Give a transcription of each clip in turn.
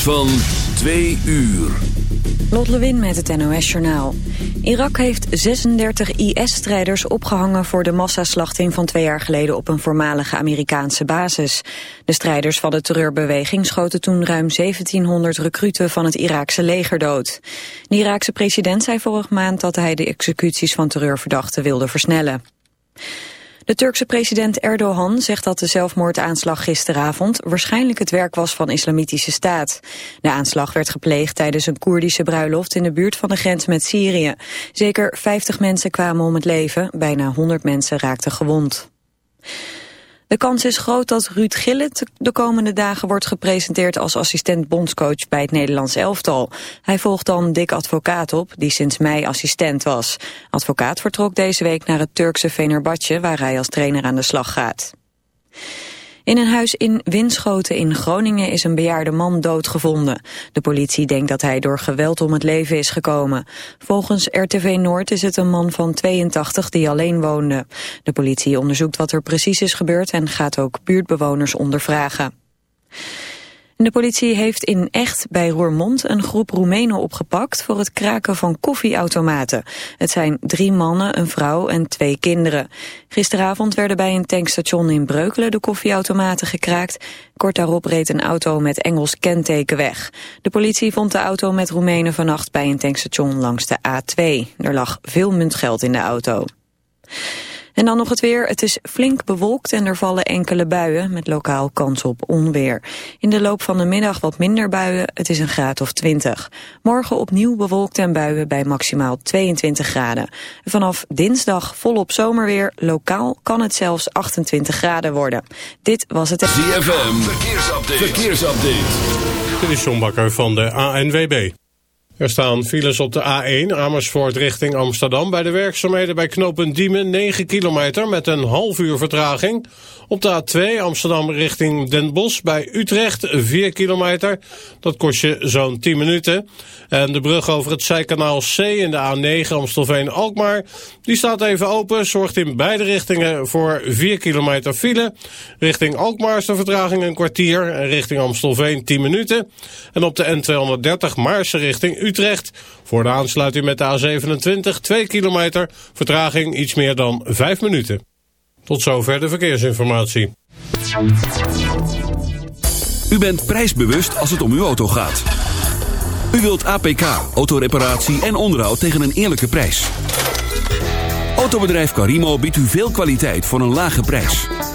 van 2 uur. Lot Lewin met het NOS Journaal. Irak heeft 36 IS-strijders opgehangen voor de massaslachting van twee jaar geleden op een voormalige Amerikaanse basis. De strijders van de terreurbeweging schoten toen ruim 1700 recruten van het Iraakse leger dood. De Iraakse president zei vorige maand dat hij de executies van terreurverdachten wilde versnellen. De Turkse president Erdogan zegt dat de zelfmoordaanslag gisteravond waarschijnlijk het werk was van islamitische staat. De aanslag werd gepleegd tijdens een Koerdische bruiloft in de buurt van de grens met Syrië. Zeker 50 mensen kwamen om het leven, bijna 100 mensen raakten gewond. De kans is groot dat Ruud Gillet de komende dagen wordt gepresenteerd als assistent bondscoach bij het Nederlands elftal. Hij volgt dan Dick Advocaat op, die sinds mei assistent was. Advocaat vertrok deze week naar het Turkse Venerbahce, waar hij als trainer aan de slag gaat. In een huis in Winschoten in Groningen is een bejaarde man doodgevonden. De politie denkt dat hij door geweld om het leven is gekomen. Volgens RTV Noord is het een man van 82 die alleen woonde. De politie onderzoekt wat er precies is gebeurd en gaat ook buurtbewoners ondervragen. De politie heeft in Echt bij Roermond een groep Roemenen opgepakt voor het kraken van koffieautomaten. Het zijn drie mannen, een vrouw en twee kinderen. Gisteravond werden bij een tankstation in Breukelen de koffieautomaten gekraakt. Kort daarop reed een auto met Engels kenteken weg. De politie vond de auto met Roemenen vannacht bij een tankstation langs de A2. Er lag veel muntgeld in de auto. En dan nog het weer. Het is flink bewolkt en er vallen enkele buien met lokaal kans op onweer. In de loop van de middag wat minder buien. Het is een graad of 20. Morgen opnieuw bewolkt en buien bij maximaal 22 graden. Vanaf dinsdag volop zomerweer. Lokaal kan het zelfs 28 graden worden. Dit was het... ZFM. Verkeersupdate. Verkeersupdate. Dit is John Bakker van de ANWB. Er staan files op de A1 Amersfoort richting Amsterdam... bij de werkzaamheden bij knooppunt Diemen 9 kilometer met een half uur vertraging. Op de A2 Amsterdam richting Den Bosch bij Utrecht 4 kilometer. Dat kost je zo'n 10 minuten. En de brug over het zijkanaal C in de A9 Amstelveen-Alkmaar... die staat even open, zorgt in beide richtingen voor 4 kilometer file. Richting Alkmaar is de vertraging een kwartier... en richting Amstelveen 10 minuten. En op de N230 Maarse richting Utrecht Utrecht. Voor de aansluiting met de A27 2 kilometer, vertraging iets meer dan 5 minuten. Tot zover de verkeersinformatie. U bent prijsbewust als het om uw auto gaat. U wilt APK, autoreparatie en onderhoud tegen een eerlijke prijs. Autobedrijf Carimo biedt u veel kwaliteit voor een lage prijs.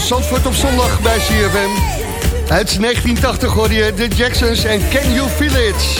Van Zandvoort op zondag bij CFM. Uit 1980 hoor je de Jacksons en Can You Feel It?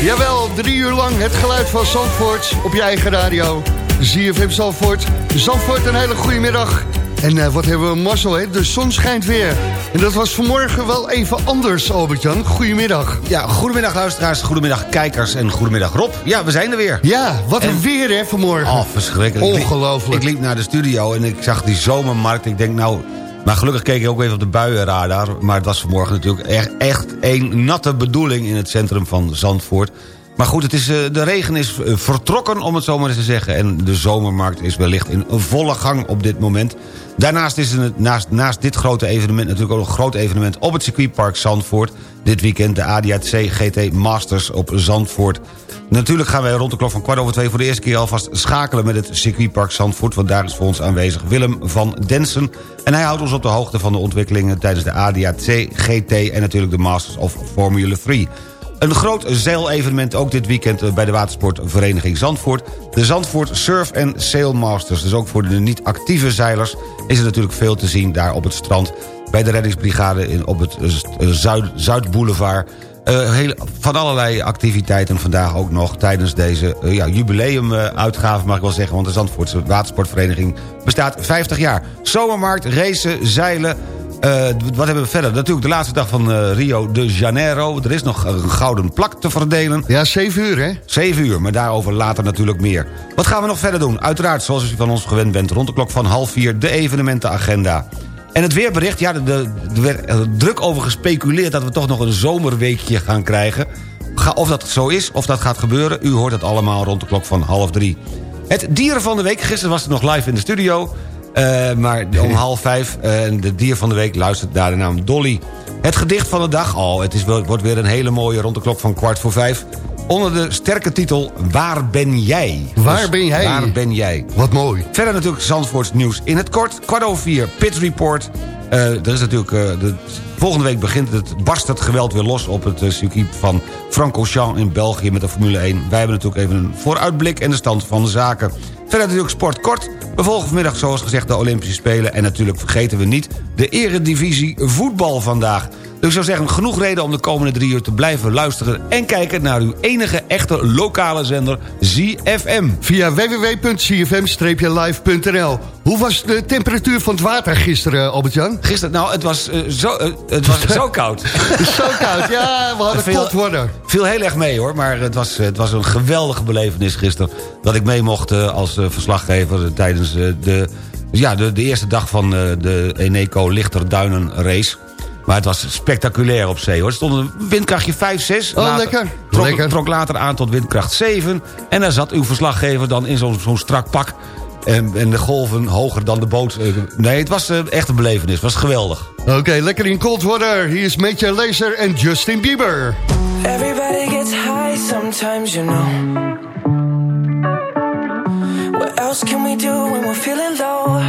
Jawel, drie uur lang het geluid van Zandvoort op je eigen radio. ZFM Zandvoort. Zandvoort, een hele goede middag. En uh, wat hebben we mazzel, hè? De zon schijnt weer. En dat was vanmorgen wel even anders, Albert-Jan. Goedemiddag. Ja, goedemiddag luisteraars, goedemiddag kijkers en goedemiddag Rob. Ja, we zijn er weer. Ja, wat een weer, hè, vanmorgen. Oh, verschrikkelijk. Ongelooflijk. Ik, liep naar de studio en ik zag die zomermarkt. Ik denk, nou... Maar gelukkig keek ik ook even op de buienradar. Maar het was vanmorgen natuurlijk echt, echt een natte bedoeling... in het centrum van Zandvoort. Maar goed, het is, uh, de regen is uh, vertrokken, om het zo maar eens te zeggen. En de zomermarkt is wellicht in volle gang op dit moment. Daarnaast is het naast, naast dit grote evenement natuurlijk ook een groot evenement... op het circuitpark Zandvoort. Dit weekend de ADAC GT Masters op Zandvoort. Natuurlijk gaan wij rond de klok van kwart over twee... voor de eerste keer alvast schakelen met het circuitpark Zandvoort... want daar is voor ons aanwezig Willem van Densen. En hij houdt ons op de hoogte van de ontwikkelingen... tijdens de ADAC GT en natuurlijk de Masters of Formula 3... Een groot zeilevenement ook dit weekend eh, bij de watersportvereniging Zandvoort. De Zandvoort Surf en Sail Masters. Dus ook voor de niet-actieve zeilers is er natuurlijk veel te zien daar op het strand... bij de reddingsbrigade in, op het eh, Zuid, Zuidboulevard... Uh, heel, van allerlei activiteiten vandaag ook nog tijdens deze uh, ja, jubileumuitgave mag ik wel zeggen. Want de Zandvoortse Watersportvereniging bestaat 50 jaar. Zomermarkt, racen, zeilen, uh, wat hebben we verder? Natuurlijk de laatste dag van uh, Rio de Janeiro. Er is nog een gouden plak te verdelen. Ja, 7 uur hè? 7 uur, maar daarover later natuurlijk meer. Wat gaan we nog verder doen? Uiteraard, zoals u van ons gewend bent... rond de klok van half vier de evenementenagenda. En het weerbericht, ja, er werd druk over gespeculeerd... dat we toch nog een zomerweekje gaan krijgen. Of dat zo is, of dat gaat gebeuren... u hoort het allemaal rond de klok van half drie. Het dieren van de week, gisteren was het nog live in de studio... Uh, maar om half vijf, uh, de dier van de week luistert naar de naam Dolly. Het gedicht van de dag, oh, het is, wordt weer een hele mooie rond de klok van kwart voor vijf. Onder de sterke titel Waar ben jij? Waar dus, ben jij? Waar ben jij? Wat mooi. Verder natuurlijk Zandvoorts nieuws in het kort. Kwart over vier, Pit Report. Uh, er is natuurlijk, de, volgende week begint het, barst het geweld weer los... op het circuit van Francorchamps in België met de Formule 1. Wij hebben natuurlijk even een vooruitblik en de stand van de zaken. Verder natuurlijk sport kort. We volgen vanmiddag zoals gezegd de Olympische Spelen... en natuurlijk vergeten we niet de eredivisie voetbal vandaag. Dus ik zou zeggen, genoeg reden om de komende drie uur te blijven luisteren... en kijken naar uw enige echte lokale zender, ZFM. Via www.cfm-live.nl Hoe was de temperatuur van het water gisteren, Albert-Jan? Gisteren, nou, het was, uh, zo, uh, het was zo koud. zo koud, ja, we hadden veel worden. Viel heel erg mee, hoor. Maar het was, het was een geweldige belevenis gisteren... dat ik mee mocht uh, als verslaggever tijdens de, ja, de, de eerste dag van de Eneco Lichterduinen race... Maar het was spectaculair op zee hoor. Er stond een windkrachtje 5, 6. Oh, lekker. Trok, lekker. trok later aan tot windkracht 7. En daar zat uw verslaggever dan in zo'n zo'n strak pak. En, en, de golven hoger dan de boot. Nee, het was uh, echt een belevenis. Het was geweldig. Oké, okay, lekker in cold water. Hier is Major Lazer en Justin Bieber. Everybody gets high sometimes, you know. What else can we do when we're feeling low?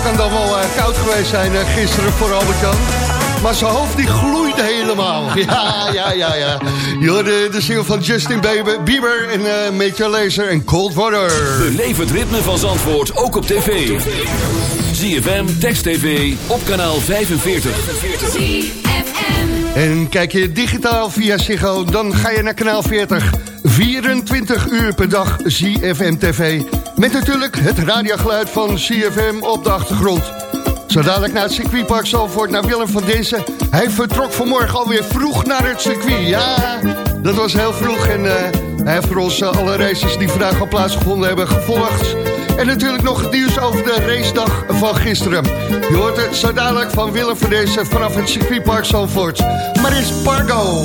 Kan dan wel eh, koud geweest zijn eh, gisteren voor Albert-Jan. Maar zijn hoofd die gloeide helemaal. Ja, ja, ja, ja. Je hoorde de single van Justin Bieber, Bieber en eh Major Lazer en Cold Water. Beleef het ritme van Zandvoort ook op tv. ZFM, Text TV, op kanaal 45. ZFM. En kijk je digitaal via Ziggo, dan ga je naar kanaal 40. 24 uur per dag ZFM TV. Met natuurlijk het radiogeluid van ZFM op de achtergrond. Zo dadelijk naar het circuitpark Zalvoort, naar Willem van Dinsen. Hij vertrok vanmorgen alweer vroeg naar het circuit. Ja, dat was heel vroeg. En eh, hij heeft voor ons eh, alle races die vandaag al plaatsgevonden hebben gevolgd. En natuurlijk nog het nieuws over de racedag van gisteren. Je hoort het zo dadelijk van Willem van Dinsen vanaf het circuitpark Zalvoort. Maar is Pargo.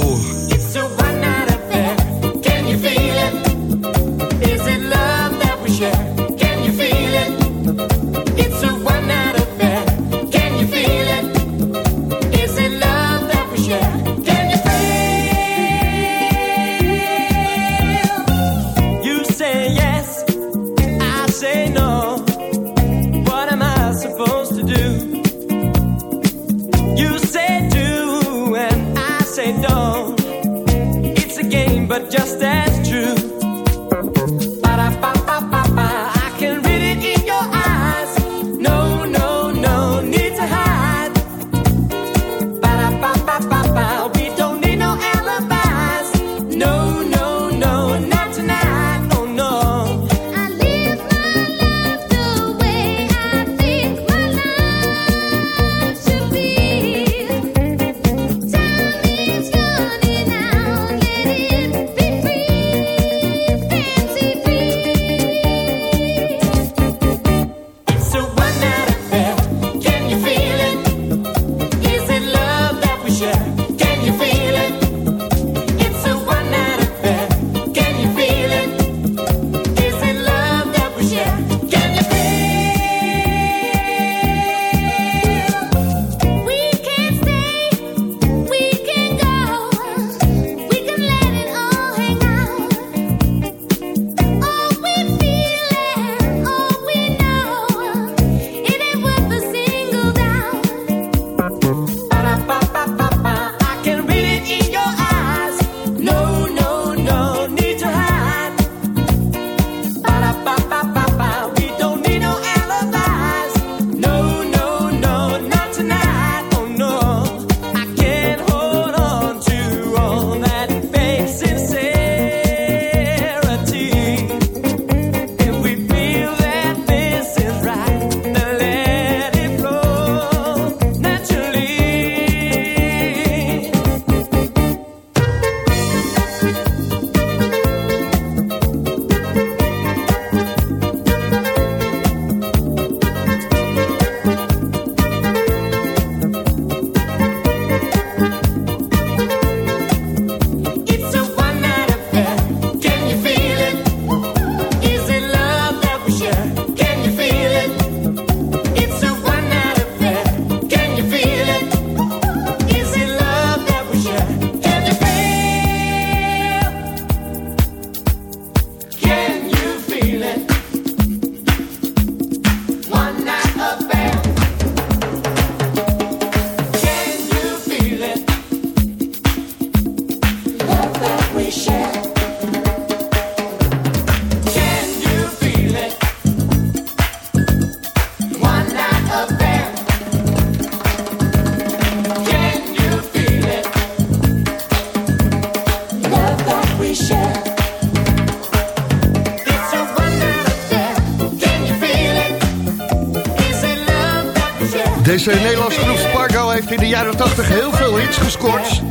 But just as hits gescoord.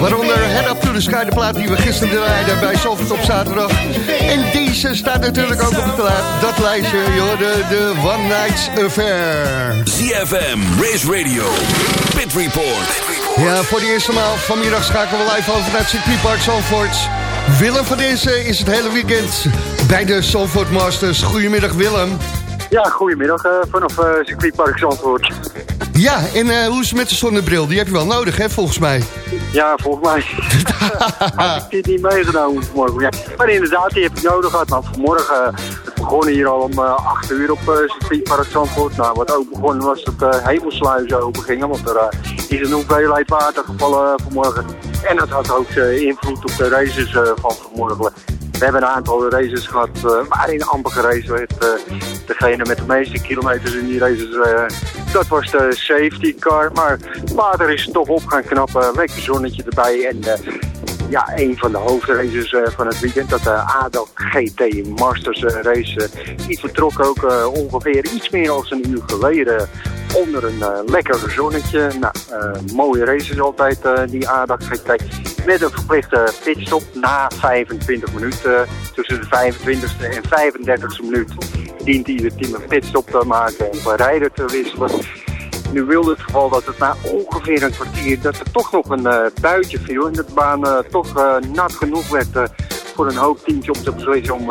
Waaronder Head Up to the Sky, de plaat die we gisteren draaiden bij Zalvoort op zaterdag. En deze staat natuurlijk ook op het dat lijstje, joh, de, de One Night Affair. ZFM, Race Radio, Pit Report. Ja, voor de eerste maal vanmiddag schakelen we live over naar het circuitpark Zalvoort. Willem van deze is het hele weekend bij de Zalvoort Masters. Goedemiddag Willem. Ja, goedemiddag eh, vanaf eh circuitpark Zandvoort. Ja, en eh, hoe is het met de zonnebril? Die heb je wel nodig, hè, volgens mij. Ja, volgens mij had ik dit niet meegenomen vanmorgen. Ja. Maar inderdaad, die heb ik nodig gehad. Vanmorgen, het begonnen hier al om eh 8 uur op uh, circuitpark Zandvoort. Nou, wat ook begonnen was dat uh, hemelsluizen open gingen, want er eh, is een hoeveelheid water gevallen eh, vanmorgen. En dat had ook eh, invloed op de races eh, van vanmorgen. We hebben een aantal races gehad eh, waarin amper geraced werd. eh, degene met de meeste kilometers in die races, eh, dat was de safety car. Maar het water is toch op gaan knappen, lekker zonnetje erbij. En eh, ja, een van de hoofdraces eh, van het weekend, dat de ADAC GT Masters eh, race, eh, die vertrok ook eh, ongeveer iets meer dan een uur geleden onder een eh, lekker zonnetje. Nou, eh, mooie races altijd, eh, die ADAC GT. Met een verplichte pitstop na 25 minuten. eh, tussen de 25e en 35e minuut dient ieder team een pitstop te maken en van rijder te wisselen. Nu wilde het geval dat het na ongeveer een kwartier dat er toch nog een eh, buitje viel en dat de baan eh, toch eh, nat genoeg werd voor een hoop teamje om te beslissen om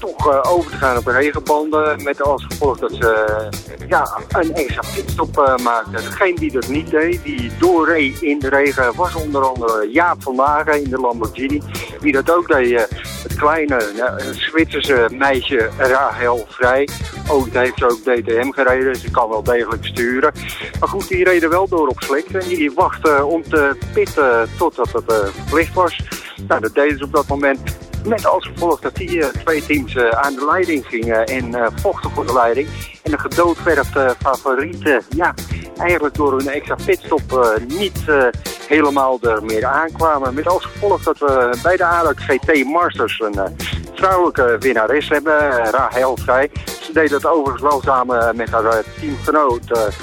toch eh, over te gaan op regenbanden. Met als gevolg dat ze eh, ja, een extra pitstop eh, maakten. Degene die dat niet deed, die doorreed in de regen, was onder andere Jaap van Lagen in de Lamborghini. Wie dat ook deed, het kleine eh, Zwitserse meisje Rahel Vrij. Ook heeft ze ook DTM gereden, ze kan wel degelijk sturen. Maar goed, die reden wel door op slick en die wachten om te pitten totdat het verplicht was. Nou, dat deden ze op dat moment. Met als gevolg dat die eh, twee teams eh, aan de leiding gingen en eh, vochten voor de leiding. En de gedoodverfde favorieten, ja, eigenlijk door hun extra pitstop niet helemaal er meer aankwamen. Met als gevolg dat we bij de ADAC GT Masters een vrouwelijke winnares hebben, Rahel Vrij. Ze deed dat overigens wel samen met haar teamgenoot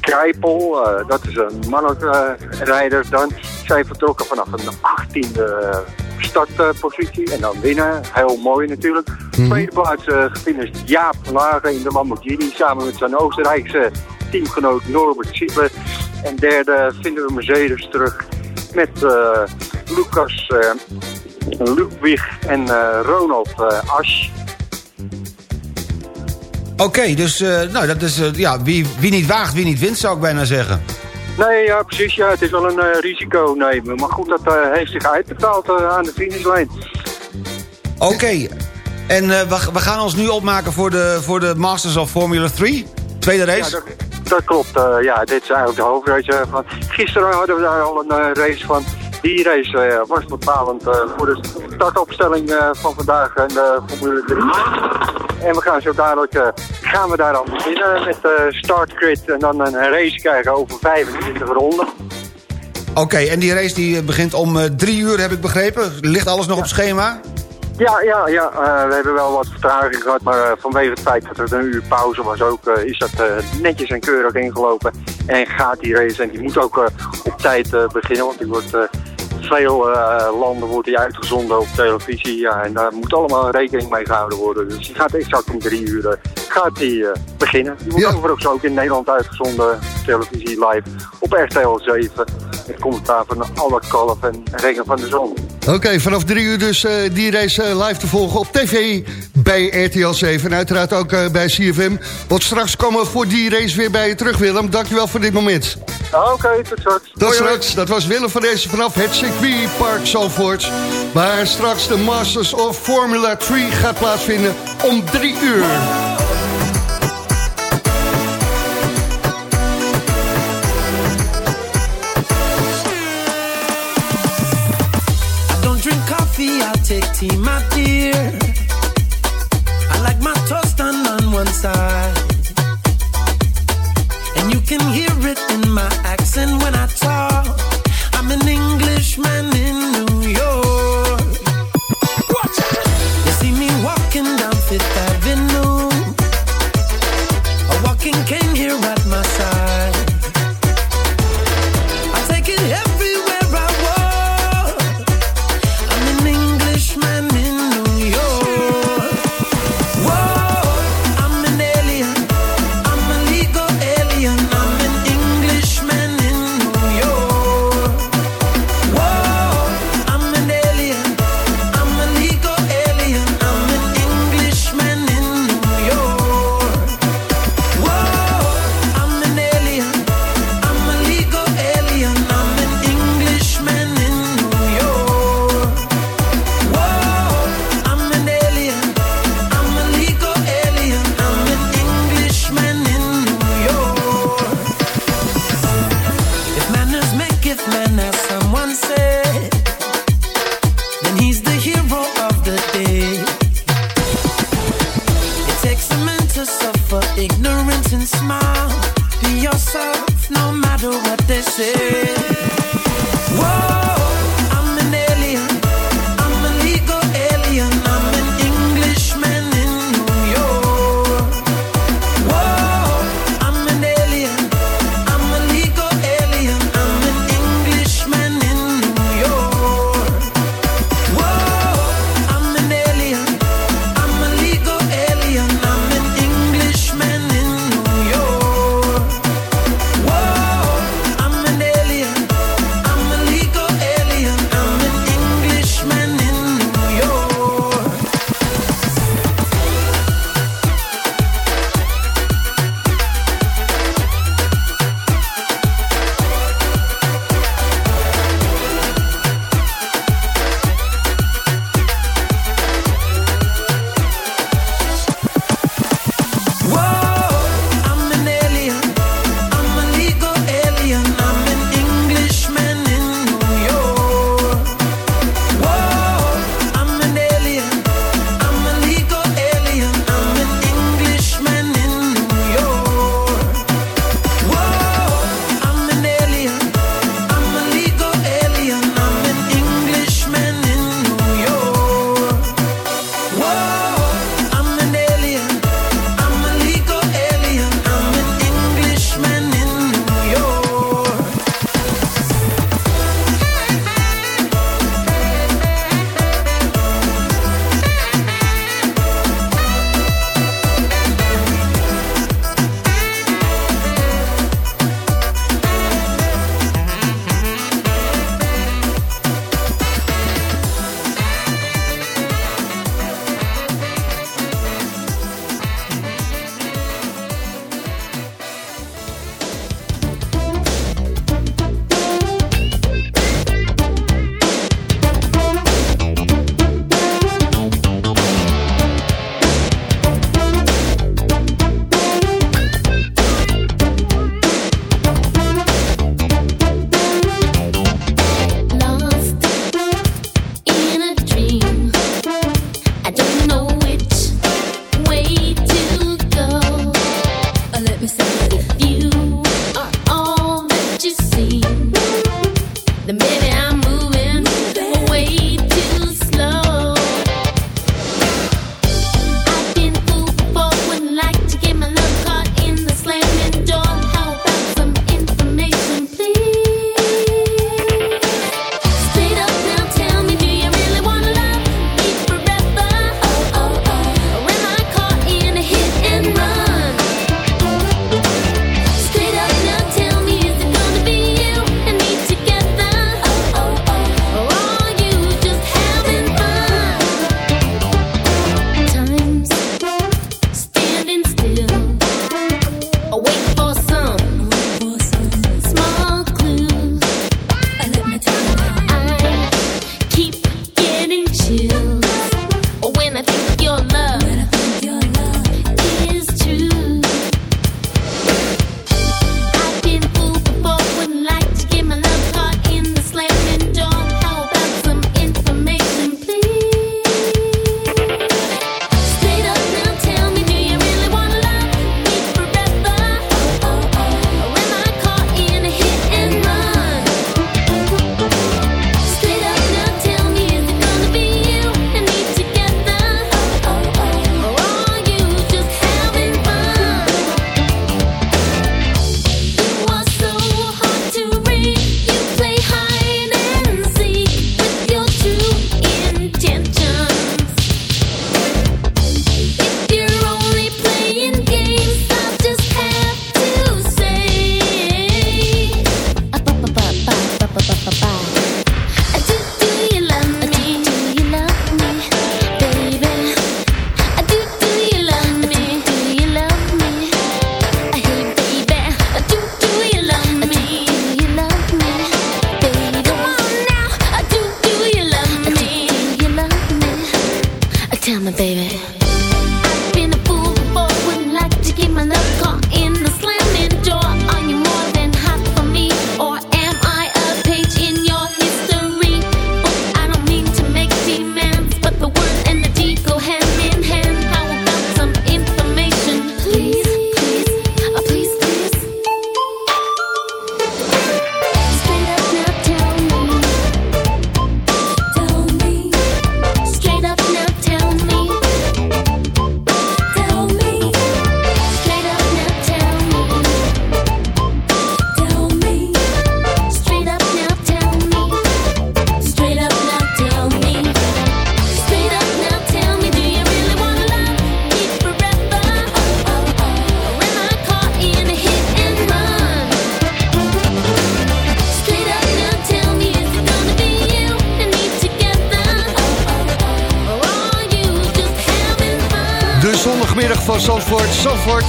Krijpel. dat is een mannelijke rijder dan. Zij vertrokken vanaf een 18e startpositie en dan winnen. Heel mooi natuurlijk. Tweede plaats eh gefinished Jaap van Lagen in de Lamborghini samen met zijn Oostenrijkse teamgenoot Norbert Siebel. En derde vinden we Mercedes terug met eh, Lucas eh, Ludwig en Ronald eh, Asch. Oké, dus nou, dat is, ja, wie, wie niet waagt, wie niet wint, zou ik bijna zeggen. Nee, ja, precies. Ja, het is wel een eh, risico nemen. Maar goed, dat eh, heeft zich uitbetaald eh, aan de finishlijn. Oké, en we, we gaan ons nu opmaken voor de, voor de Masters of Formula 3. Tweede Ja, race. dat, dat klopt. ja, dit is eigenlijk de hoofdrace. van. Gisteren hadden we daar al een race van. Die race was bepalend voor de startopstelling van vandaag in de Formule 3. En we gaan zo dadelijk eh, gaan we daar al beginnen met de startgrid. En dan een race krijgen over 25 ronden. Oké, en die race die eh, begint om eh, drie uur, heb ik begrepen. Ligt alles nog op schema? Ja, ja, ja. eh, we hebben wel wat vertraging gehad, maar eh, vanwege het feit dat er een uur pauze was ook, eh, is dat eh, netjes en keurig ingelopen. En gaat die race en die moet ook eh, op tijd eh, beginnen, want die wordt, eh, veel eh, landen wordt die uitgezonden op televisie. Ja, en daar moet allemaal rekening mee gehouden worden. Dus die gaat exact om drie uur eh, gaat die, eh, beginnen. Die wordt Ja. overigens ook in Nederland uitgezonden op televisie live op RTL 7. Met commentaar van alle kalf en regen van de zon. Oké, vanaf drie uur dus die race live te volgen op tv bij RTL 7. En uiteraard ook bij CFM. Want straks komen we voor die race weer bij je terug, Willem. Dankjewel voor dit moment. Oké, tot straks. Tot straks, dat was Willem van deze vanaf het circuitpark Zalvoort. Waar straks de Masters of Formula 3 gaat plaatsvinden om drie uur. I don't drink coffee, I take tea, my dear. I like my toast done on one side. And you can hear it in my accent when I talk. I'm an Englishman in New York.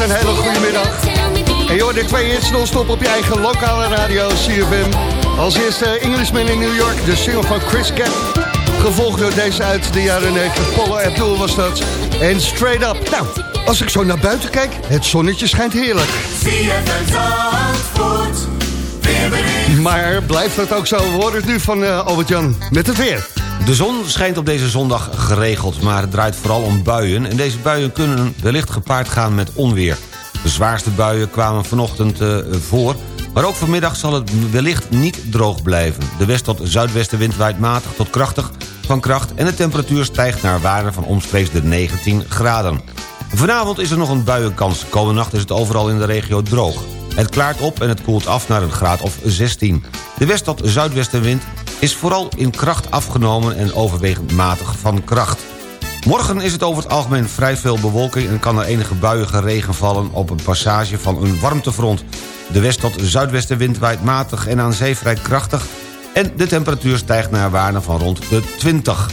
Een hele goede middag. En joh, de twee hits non-stop op je eigen lokale radio, CFM. Als eerste Englishman in New York, de single van Chris Cap. Gevolgd door deze uit de jaren 90. Paula Abdul was dat. En Straight Up. Nou, als ik zo naar buiten kijk, het zonnetje schijnt heerlijk. Maar blijft dat ook zo? We horen het nu van eh, Albert-Jan met het weer. De zon schijnt op deze zondag geregeld, maar het draait vooral om buien... en deze buien kunnen wellicht gepaard gaan met onweer. De zwaarste buien kwamen vanochtend eh, voor... maar ook vanmiddag zal het wellicht niet droog blijven. De west- tot zuidwestenwind waait matig tot krachtig van kracht... en de temperatuur stijgt naar waarde van omstreeks de 19 graden. Vanavond is er nog een buienkans. Komende nacht is het overal in de regio droog. Het klaart op en het koelt af naar een graad of 16. De west- tot zuidwestenwind is vooral in kracht afgenomen... en overwegend matig van kracht. Morgen is het over het algemeen vrij veel bewolking... en kan er enige buiige regen vallen op een passage van een warmtefront. De west- tot zuidwestenwind waait matig en aan zee vrij krachtig... en de temperatuur stijgt naar waarden van rond de 20.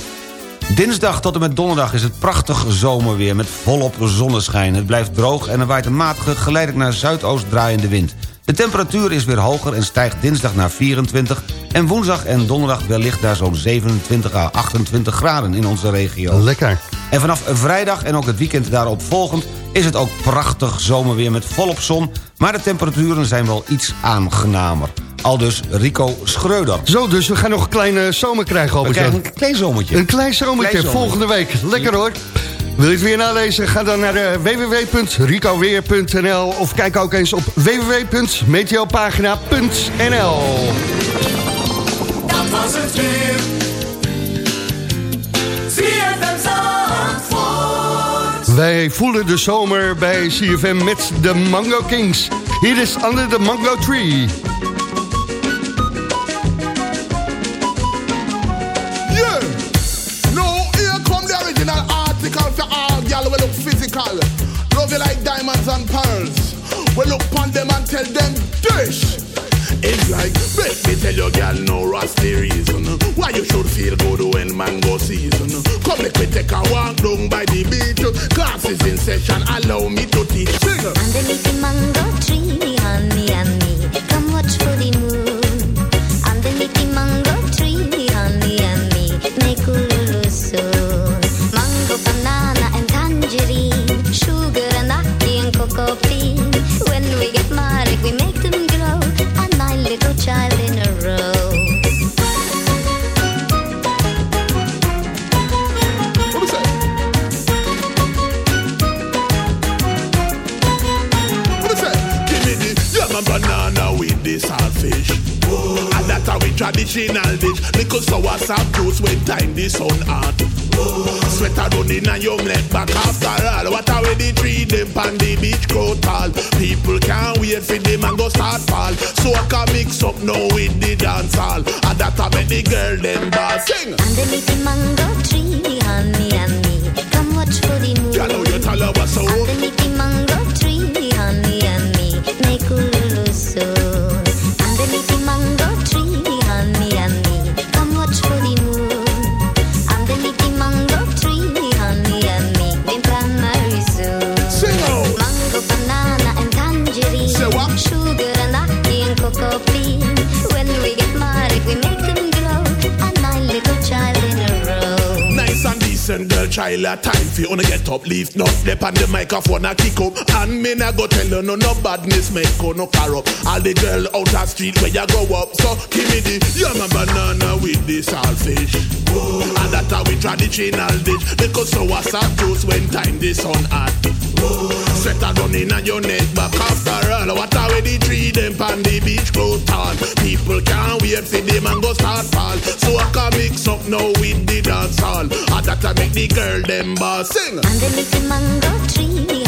Dinsdag tot en met donderdag is het prachtig zomerweer met volop zonneschijn. Het blijft droog en er waait een matige geleidelijk naar zuidoost draaiende wind. De temperatuur is weer hoger en stijgt dinsdag naar 24... en woensdag en donderdag wellicht naar zo'n 27 à 28 graden in onze regio. Lekker. En vanaf vrijdag en ook het weekend daarop volgend... is het ook prachtig zomerweer met volop zon... maar de temperaturen zijn wel iets aangenamer. Aldus Rico Schreuder. Zo, dus we gaan nog een kleine zomer krijgen, We Albert-Jan. krijgen een klein zomertje. Een klein zomertje, Klein zomertje. volgende week. Lekker hoor. Wil je het weer nalezen? Ga dan naar eh, www.ricoweer.nl of kijk ook eens op www.meteopagina.nl Dat was het weer. Wij voelen de zomer bij CFM met de Mango Kings. Hier is Under the Mango Tree. We look physical. Love you like diamonds and pearls. We look on them and tell them dish. It's like, let me tell you, girl, no rusty reason why you should feel good when mango season. Come, let me take a walk down by the beach. Classes in session, allow me to teach. Sing. Underneath the mango tree, honey and me, come watch for the moon. The sun hot. Sweater running and your leg back after all. What are we the tree them pan the beach grow tall? People can't wait for the mango start fall. So I can mix up now with the dance hall. And that I make the girl them ball sing. Underneath the mango a time for you wanna get up, leave no step on the microphone a kick up. And me nah go tell you no no badness make no corrupt. All the girl out the street where you go up, so give me the yam and banana with the saltfish. And that how we traditional dish. Because so what's up juice when time the sun hot. Sweater running on your neck back after all. What are the tree them pan the beach grow tall? People can't wait for them and go start fall. So I can mix up now with the dance hall. And ah, that I make the girl them boss sing. Underneath the mango tree,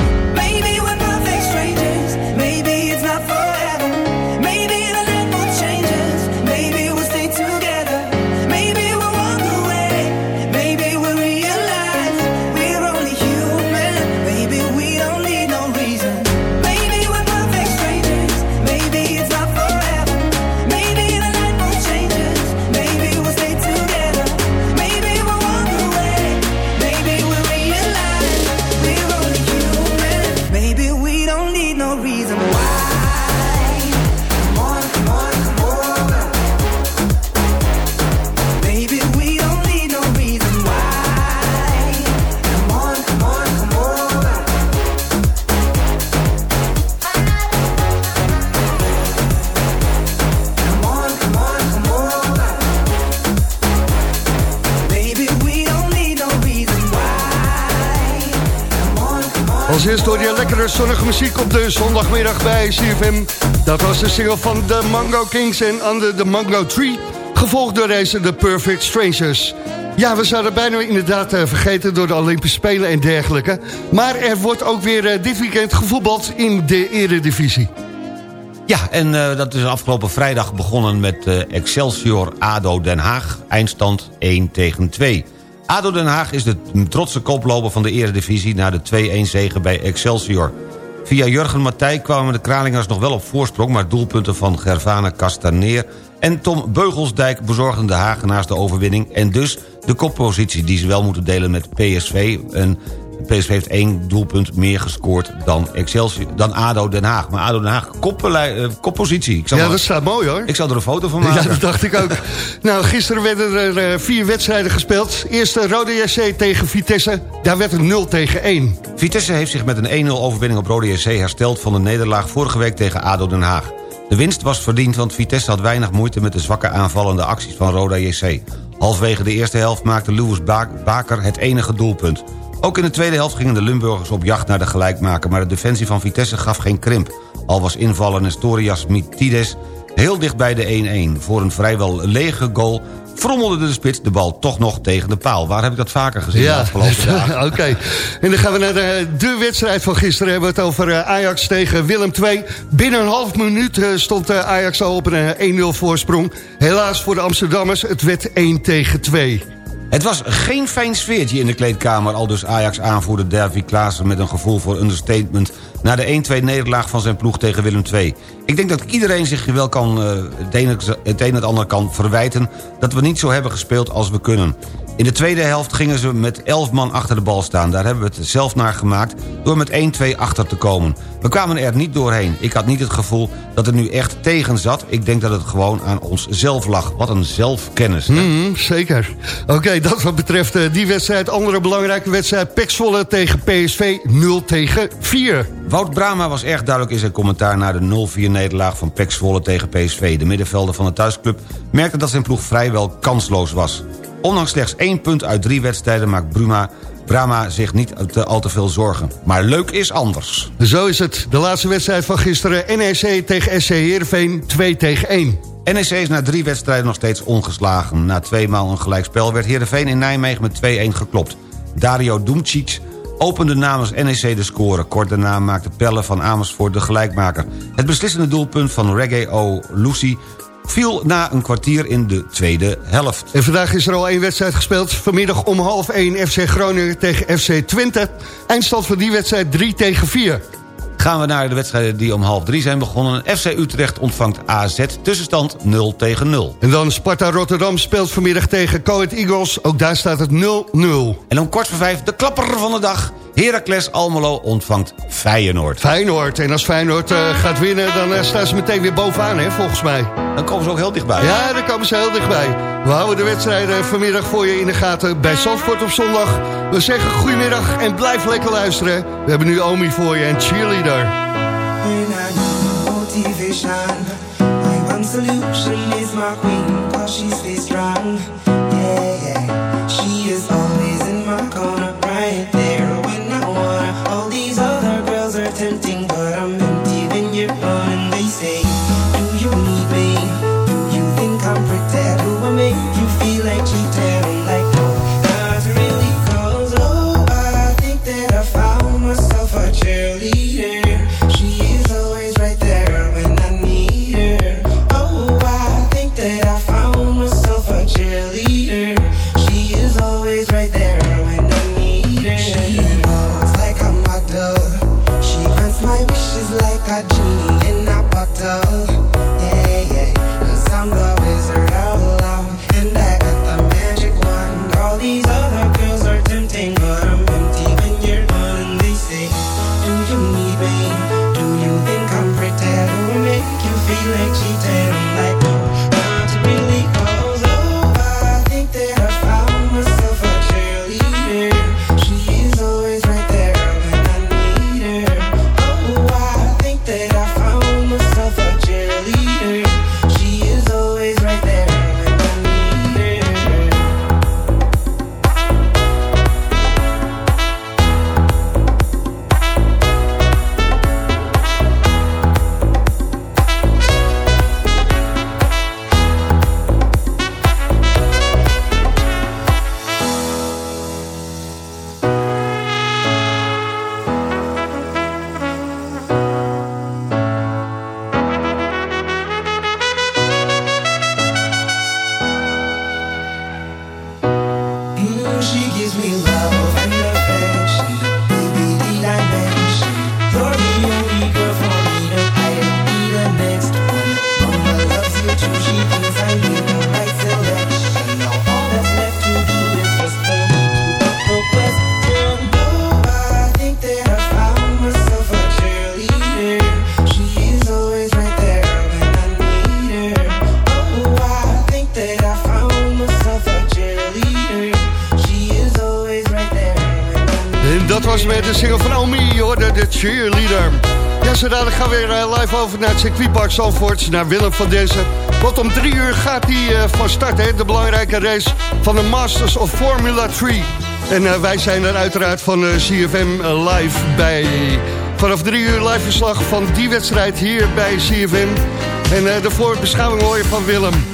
Als eerst hoor je lekkere zonnige muziek op de zondagmiddag bij CFM. Dat was de single van de Mango Kings en Under the Mango Tree. Gevolgd door deze The Perfect Strangers. Ja, we zouden bijna inderdaad eh, vergeten door de Olympische Spelen en dergelijke. Maar er wordt ook weer eh, dit weekend gevoetbald in de eredivisie. Ja, en eh, dat is afgelopen vrijdag begonnen met Excelsior ADO Den Haag. Eindstand 1 tegen 2. ADO Den Haag is de trotse koploper van de eredivisie... na de 2-1 zege bij Excelsior. Via Jurgen Matthij kwamen de Kralingers nog wel op voorsprong... maar doelpunten van Gervane Castaneer en Tom Beugelsdijk... bezorgden de Hagenaars de overwinning... en dus de koppositie die ze wel moeten delen met PSV... En PSV heeft één doelpunt meer gescoord dan, Excelsior, dan ADO Den Haag. Maar ADO Den Haag, eh, koppositie. Ik zal, Ja, maar- dat staat mooi hoor. ik zal er een foto van Ja, maken. dat dacht ik ook. nou, gisteren werden er eh, vier wedstrijden gespeeld. Eerste Rode JC tegen Vitesse. Daar werd het 0 tegen 1. Vitesse heeft zich met een 1-0 overwinning op Rode JC hersteld... van de nederlaag vorige week tegen ADO Den Haag. De winst was verdiend, want Vitesse had weinig moeite... met de zwakke aanvallende acties van Roda JC. Halfwege de eerste helft maakte Louis Ba- Baker het enige doelpunt. Ook in de tweede helft gingen de Limburgers op jacht naar de gelijkmaker... maar de defensie van Vitesse gaf geen krimp. Al was invaller Nestorias Mitides heel dicht bij de 1-1. Voor een vrijwel lege goal frommelde de spits de bal toch nog tegen de paal. Waar heb ik dat vaker gezien de Ja, oké. En dan gaan we naar de, de wedstrijd van gisteren. Hebben we het over eh, Ajax tegen Willem II. Binnen een half minuut eh, stond eh, Ajax al op een eh, 1-0 voorsprong. Helaas voor de Amsterdammers, het werd 1 tegen 2. Het was geen fijn sfeertje in de kleedkamer... al dus Ajax-aanvoerder Davy Klaassen met een gevoel voor understatement... na de 1-2 nederlaag van zijn ploeg tegen Willem II. Ik denk dat iedereen zich wel kan, eh, het, het een en het ander kan verwijten... dat we niet zo hebben gespeeld als we kunnen. In de tweede helft gingen ze met 11 man achter de bal staan. Daar hebben we het zelf naar gemaakt door met 1-2 achter te komen. We kwamen er niet doorheen. Ik had niet het gevoel dat het nu echt tegen zat. Ik denk dat het gewoon aan ons zelf lag. Wat een zelfkennis. hè? Mhm, zeker. Oké, dat wat betreft eh, die wedstrijd. Andere belangrijke wedstrijd. Pek Zwolle tegen PSV 0 tegen 4. Wout Brama was erg duidelijk in zijn commentaar... na de 0-4-nederlaag van PEC Zwolle tegen PSV. De middenvelder van de thuisclub merkte dat zijn ploeg vrijwel kansloos was. Ondanks slechts één punt uit drie wedstrijden... maakt Bruma, Brama zich niet te, al te veel zorgen. Maar leuk is anders. Zo is het. De laatste wedstrijd van gisteren. NEC tegen SC Heerenveen 2 tegen 1. NEC is na drie wedstrijden nog steeds ongeslagen. Na tweemaal een gelijkspel werd Heerenveen in Nijmegen met 2-1 geklopt. Dario Dumcic opende namens NEC de score. Kort daarna maakte Pelle van Amersfoort de gelijkmaker. Het beslissende doelpunt van Reggae O. Lucy viel na een kwartier in de tweede helft. En vandaag is er al één wedstrijd gespeeld. Vanmiddag om half 1 FC Groningen tegen FC Twente. Eindstand van die wedstrijd 3 tegen 4. Gaan we naar de wedstrijden die om half drie zijn begonnen. FC Utrecht ontvangt AZ, tussenstand 0 tegen 0. En dan Sparta Rotterdam speelt vanmiddag tegen Coët Eagles. Ook daar staat het 0-0. En om kwart voor vijf de klapper van de dag. Heracles Almelo ontvangt Feyenoord. Feyenoord. En als Feyenoord eh, gaat winnen, dan eh, staan ze meteen weer bovenaan, hè, volgens mij. Dan komen ze ook heel dichtbij. Ja, dan komen ze heel dichtbij. We houden de wedstrijden vanmiddag voor je in de gaten bij Zandvoort op zondag. We zeggen goedemiddag en blijf lekker luisteren. We hebben nu Omi voor je en Cheerleader. Motivation, my one solution is my queen, cause she's cheerleader. Ja, zo gaan weer eh, live over naar het circuitpark Zandvoort, naar Willem van Dezen. Want om drie uur gaat die eh, van start, hè, de belangrijke race van de Masters of Formula 3. En eh, wij zijn er uiteraard van CFM live bij. Vanaf drie uur live verslag van die wedstrijd hier bij CFM. En de voorbeschouwing hoor je van Willem.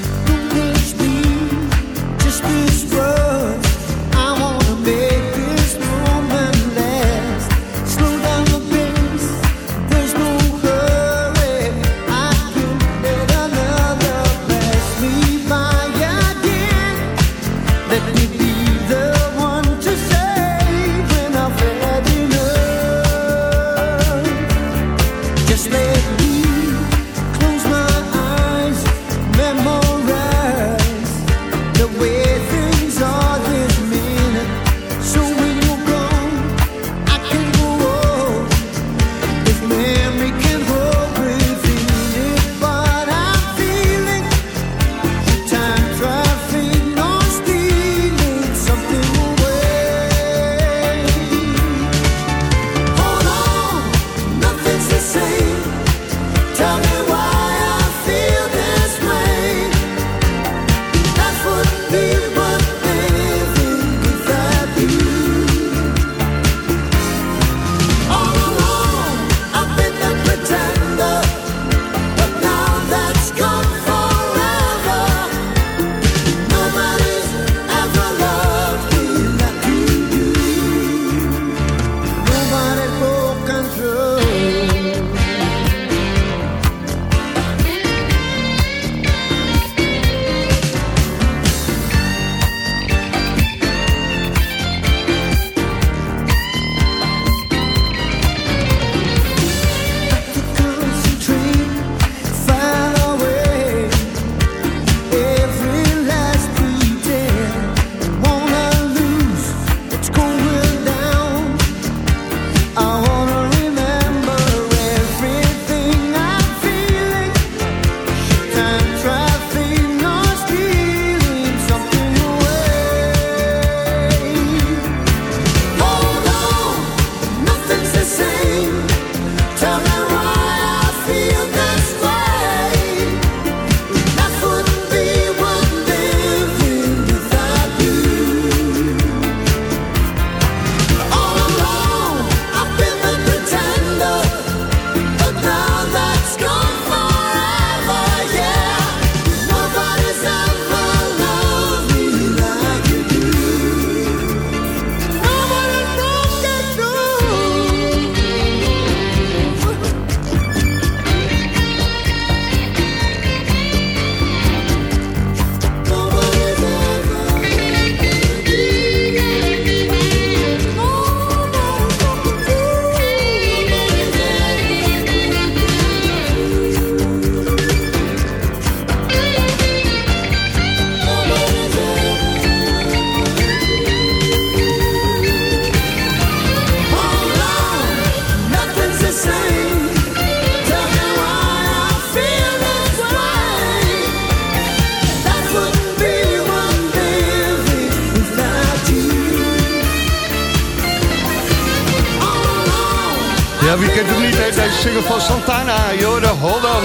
Single van Santana, joh, de Hold On.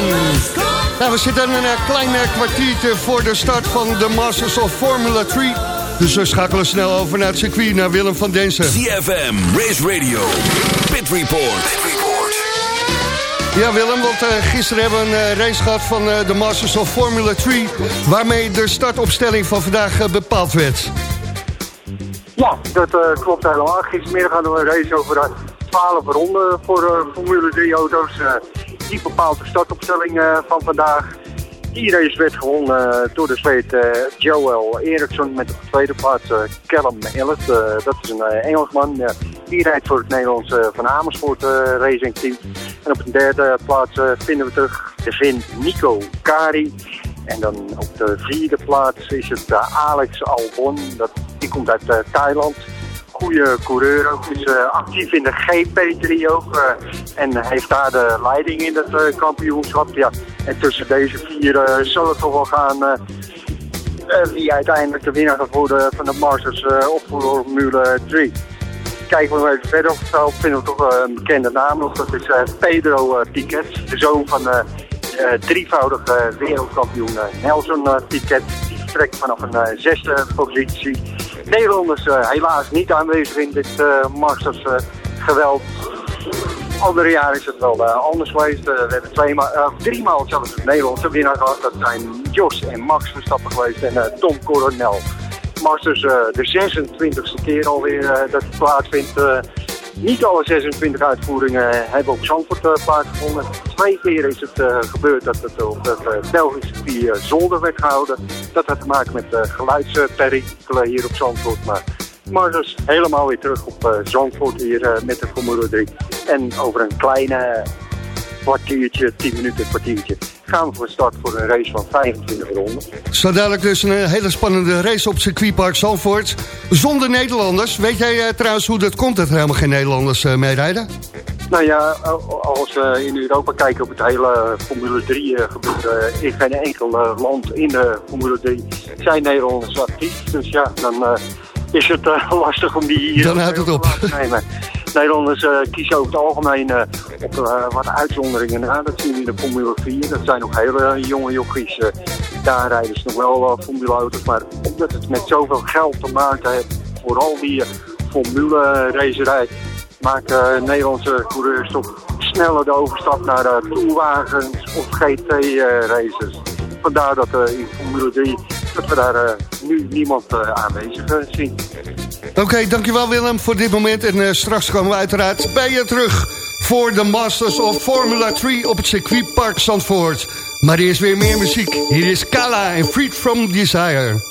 Nou, we zitten een eh, klein eh, kwartiertje voor de start van de Masters of Formula 3. Dus we schakelen snel over naar het circuit, naar Willem van Densen. CFM, Race Radio, Pit Report. Ja, Willem, want eh, gisteren hebben we een eh, race gehad van eh, de Masters of Formula 3... waarmee de startopstelling van vandaag bepaald werd. Ja, dat eh, klopt helemaal. Gistermiddag hadden we een race over 12 ronden voor eh, Formule 3 auto's. eh, die bepaalt de startopstelling eh, van vandaag. Die race werd gewonnen door de Zweed Joel Eriksson met op de tweede plaats Callum Ellis. Dat is een Engelsman. die rijdt voor het Nederlandse Van Amersfoort Racing Team. En op de derde plaats vinden we terug de Vin Nico Kari. En dan op de vierde plaats is het Alex Albon. Dat, die komt uit Thailand. Goede coureur ook. Is eh, actief in de GP3 ook. eh, en heeft daar de leiding in het eh, kampioenschap. Ja. En tussen deze vier zal het toch wel gaan... wie uiteindelijk de winnaar gaat worden van de Masters op Formule 3. Kijken we nog even verder op het veld, vinden we toch een bekende naam nog. Dat is Pedro Piquet, de zoon van eh eh, drievoudig eh, wereldkampioen Nelson Piquet. Die vertrekt vanaf een zesde positie. Nederlanders eh, helaas niet aanwezig in dit eh, Masters eh, geweld. Andere jaren is het wel anders geweest. We hebben twee ma drie maal zelfs Nederlandse winnaar gehad. Dat zijn Jos en Max Verstappen geweest en Tom Coronel. Masters de 26e keer alweer dat het plaatsvindt. Eh, niet alle 26 uitvoeringen hebben op Zandvoort eh, plaatsgevonden. Twee keer is het eh, gebeurd dat het op het eh, Belgische eh, zolder werd gehouden. Dat had te maken met geluidsperikelen hier op Zandvoort. Maar maar dus helemaal weer terug op eh, Zandvoort hier eh, met de Formule 3. En over een kleine kwartiertje, 10 minuten, kwartiertje, gaan we van start voor een race van 25 ronden. Zo dadelijk dus een eh, hele spannende race op circuitpark Zandvoort. Zonder Nederlanders. Weet jij eh, trouwens hoe dat komt dat er helemaal geen Nederlanders eh, meerijden? Nou ja, als we in Europa kijken op het hele Formule 3 eh, gebeuren, in geen enkel eh, land in de Formule 3 zijn Nederlanders actief. Dus ja, dan eh, is het eh, lastig om die hier Dan houdt het op. te nemen. Nederlanders eh, kiezen over het algemeen eh, op eh, wat uitzonderingen na. Dat zien we in de Formule 4. Dat zijn nog hele jonge jochies. daar rijden ze nog wel Formule auto's. Maar omdat het met zoveel geld te maken heeft, vooral die Formule racerij, maken Nederlandse coureurs toch sneller de overstap naar uh, toerwagens of GT-races. Vandaar dat in Formule 3 dat we daar nu niemand aanwezig zien. Oké, dankjewel Willem voor dit moment. En eh, straks komen we uiteraard bij je terug voor de Masters of Formula 3 op het circuitpark Zandvoort. Maar eerst weer meer muziek. Hier is Kala en Freed From Desire.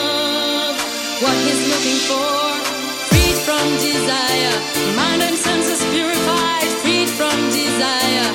what he's looking for. Freed from desire, mind and senses purified. Freed from desire,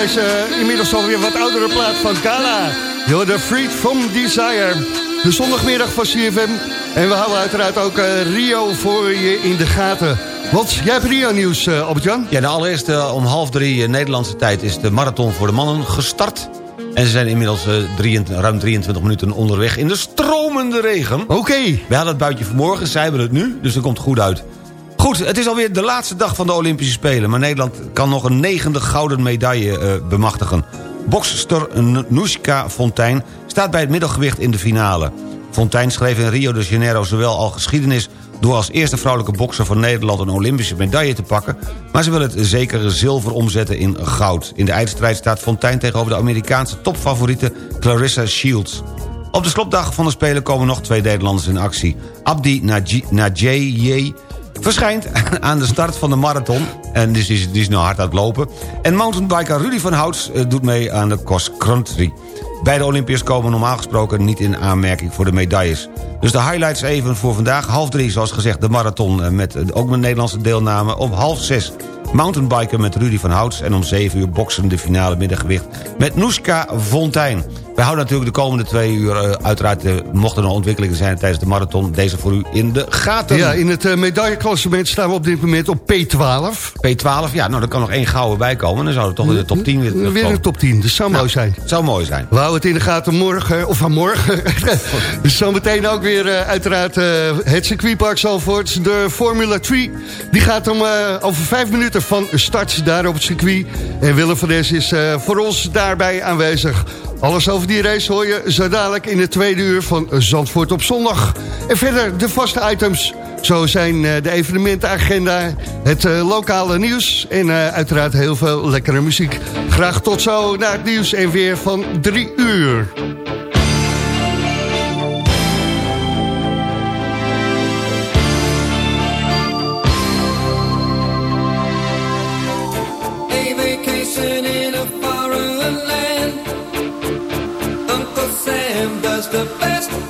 deze inmiddels alweer wat oudere plaat van Gala. You're the Freed from Desire. De zondagmiddag van CFM. En we houden uiteraard ook eh, Rio voor je in de gaten. Want jij hebt Rio-nieuws, eh Albert-Jan. Ja, de allereerste eh, om half drie Nederlandse tijd is de marathon voor de mannen gestart. En ze zijn inmiddels 23 ruim 23 minuten onderweg in de stromende regen. Oké. We hadden het buitje vanmorgen, zij hebben het nu, dus dat komt goed uit. Goed, het is alweer de laatste dag van de Olympische Spelen... maar Nederland kan nog een negende gouden medaille eh, bemachtigen. Bokster Noeska Fontijn staat bij het middelgewicht in de finale. Fontijn schreef in Rio de Janeiro zowel al geschiedenis... door als eerste vrouwelijke bokser van Nederland een Olympische medaille te pakken... maar ze wil het zekere zilver omzetten in goud. In de eindstrijd staat Fontijn tegenover de Amerikaanse topfavoriete Clarissa Shields. Op de slotdag van de Spelen komen nog twee Nederlanders in actie. Abdi Najee verschijnt aan de start van de marathon. En die is, die is nou hard aan het lopen. En mountainbiker Rudy van Houts eh, doet mee aan de cross country. Beide Olympiërs komen normaal gesproken niet in aanmerking voor de medailles. Dus de highlights even voor vandaag. Half drie, zoals gezegd, de marathon eh, met eh, ook met Nederlandse deelname. Om half zes mountainbiker met Rudy van Houts. En om zeven uur boksen de finale middengewicht met Noeska Fontijn. We houden natuurlijk de komende twee uur eh, uiteraard... eh, mochten er ontwikkelingen zijn tijdens de marathon... deze voor u in de gaten. Ja, in het eh, medailleklassement staan we op dit moment op P12. P12, ja, nou, er kan nog één gouden bij komen. Dan zou het toch in de top 10 weer Weer een top 10, dus zou mooi zijn. zou mooi zijn. We houden het in de gaten morgen, of vanmorgen. dus zometeen ook weer uiteraard het circuitpark Zalvoort. De Formula 3, die gaat om over vijf minuten van start daar op het circuit. En Willem van Des is voor ons daarbij aanwezig. Alles over die race hoor je zo dadelijk in het tweede uur van Zandvoort op zondag. En verder de vaste items. Zo zijn eh, de evenementenagenda, het eh, lokale nieuws en eh, uiteraard heel veel lekkere muziek. Graag tot zo naar het nieuws en weer van drie uur. the best.